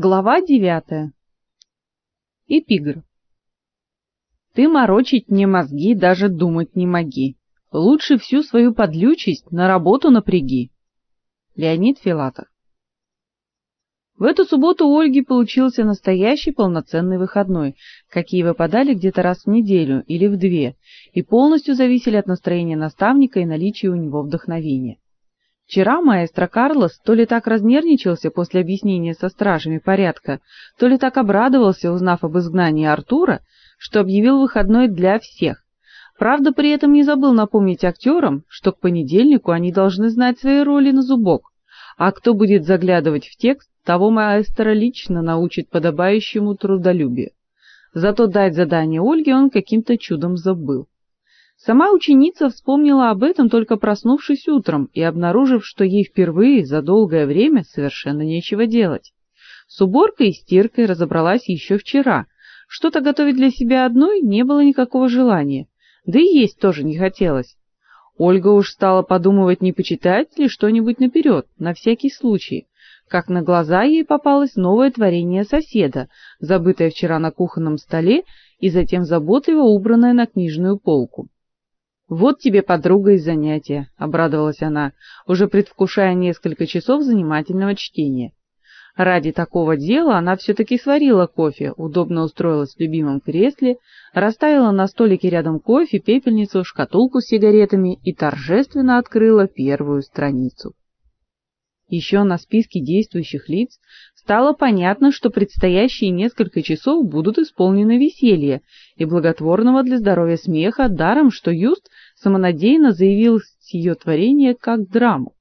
Глава девятая. Эпиграф. Ты морочить не мозги, даже думать не моги. Лучше всю свою подлючесть на работу напряги. Леонид Филатов. В эту субботу у Ольги получился настоящий полноценный выходной, какие выпадали где-то раз в неделю или в две, и полностью зависели от настроения наставника и наличия у него вдохновения. Вчера маэстро Карлос то ли так разнервничался после объяснения со стражами порядка, то ли так обрадовался, узнав об изгнании Артура, что объявил выходной для всех. Правда, при этом не забыл напомнить актерам, что к понедельнику они должны знать свои роли на зубок, а кто будет заглядывать в текст, того маэстро лично научит подобающему трудолюбию. Зато дать задание Ольге он каким-то чудом забыл. Сама ученица вспомнила об этом только проснувшись утром и обнаружив, что ей впервые за долгое время совершенно нечего делать. С уборкой и стиркой разобралась еще вчера. Что-то готовить для себя одной не было никакого желания, да и есть тоже не хотелось. Ольга уж стала подумывать, не почитать ли что-нибудь наперед, на всякий случай, как на глаза ей попалось новое творение соседа, забытое вчера на кухонном столе и затем заботливо убранное на книжную полку. Вот тебе подруга из занятия, обрадовалась она, уже предвкушая несколько часов занимательного чтения. Ради такого дела она все таки сварила кофе, удобно устроилась в любимом кресле, расставила на столике рядом кофе, пепельницу, шкатулку с сигаретами и торжественно открыла первую страницу. Еще на списке действующих лиц стало понятно, что предстоящие несколько часов будут исполнены веселья и благотворного для здоровья смеха, даром что Юст самонадеянно заявил ее творение как драму.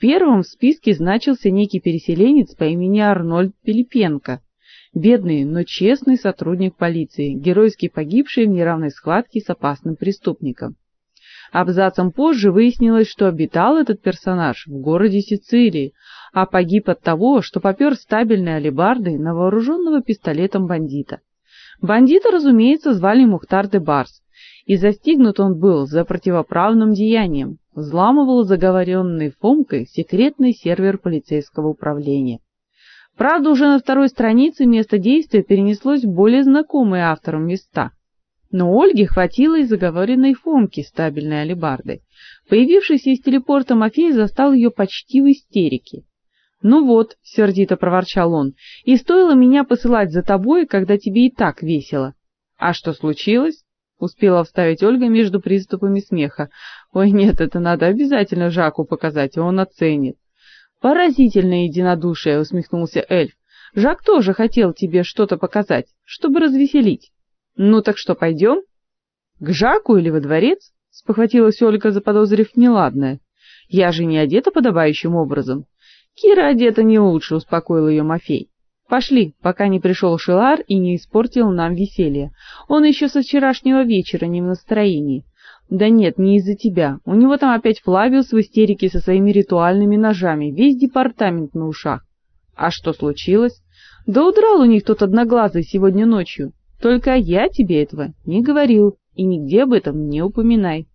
Первым в списке значился некий переселенец по имени Арнольд Пилипенко, бедный, но честный сотрудник полиции, геройски погибший в неравной схватке с опасным преступником. Абзацем позже выяснилось, что обитал этот персонаж в городе Сицилии, а погиб от того, что попер стабильной алебардой на вооруженного пистолетом бандита. Бандита, разумеется, звали Мухтар де Барс, и застигнут он был за противоправным деянием, взламывал заговоренный Фомкой секретный сервер полицейского управления. Правда, уже на второй странице место действия перенеслось в более знакомые авторам места. Но Ольге хватило и заговоренной Фомки стабильной алебардой. Появившийся из телепорта Мафей застал ее почти в истерике. «Ну вот», — сердито проворчал он, — «и стоило меня посылать за тобой, когда тебе и так весело». «А что случилось?» — успела вставить Ольга между приступами смеха. «Ой, нет, это надо обязательно Жаку показать, он оценит». «Поразительное единодушие», — усмехнулся эльф. «Жак тоже хотел тебе что-то показать, чтобы развеселить». Ну так что, пойдем? К Жаку или во дворец? спохватилась Ольга, заподозрив неладное. Я же не одета подобающим образом. Кира одета не лучше, успокоил ее Мафей. Пошли, пока не пришел Шилар и не испортил нам веселье. Он еще со вчерашнего вечера не в настроении. Да нет, не из-за тебя. У него там опять Флавиус в истерике со своими ритуальными ножами, весь департамент на ушах. А что случилось? Да удрал у них тот одноглазый сегодня ночью. Только я тебе этого не говорил и нигде об этом не упоминай.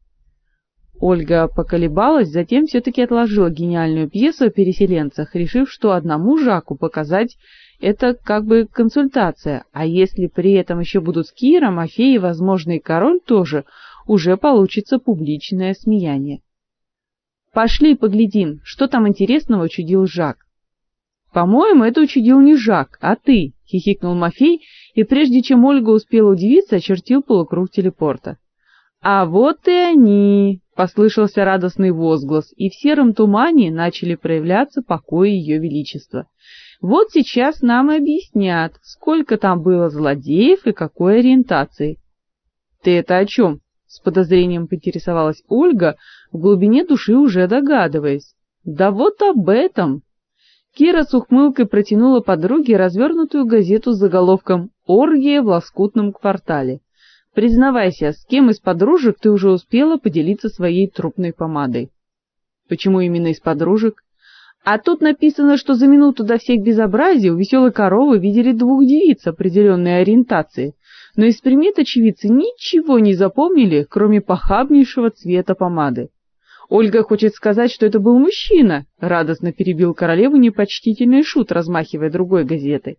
Ольга поколебалась, затем все таки отложила гениальную пьесу о переселенцах, решив, что одному Жаку показать это как бы консультация, а если при этом еще будут Афеей, возможно, и король тоже, уже получится публичное смеяние. Пошли поглядим, что там интересного учудил Жак. По-моему, это учудил не Жак, а ты, хихикнул Мафей и прежде чем Ольга успела удивиться, очертил полукруг телепорта. А вот и они, послышался радостный возглас, и в сером тумане начали проявляться покои ее величества. Вот сейчас нам и объяснят, сколько там было злодеев и какой ориентации. Ты это о чем? с подозрением поинтересовалась Ольга, в глубине души уже догадываясь. Да вот об этом. Кира с ухмылкой протянула подруге развернутую газету с заголовком Оргия в лоскутном квартале. Признавайся, с кем из подружек ты уже успела поделиться своей трупной помадой? Почему именно из подружек? А тут написано, что за минуту до всех безобразий у веселой коровы видели двух девиц определенной ориентации, но из примет очевидцы ничего не запомнили, кроме похабнейшего цвета помады. Ольга хочет сказать, что это был мужчина, радостно перебил королеву непочтительный шут, размахивая другой газетой.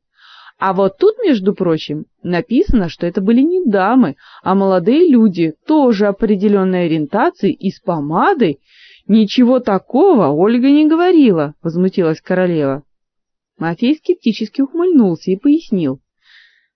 А вот тут, между прочим, написано, что это были не дамы, а молодые люди, тоже определенной ориентации и с помадой. Ничего такого Ольга не говорила, возмутилась королева. Мафей скептически ухмыльнулся и пояснил: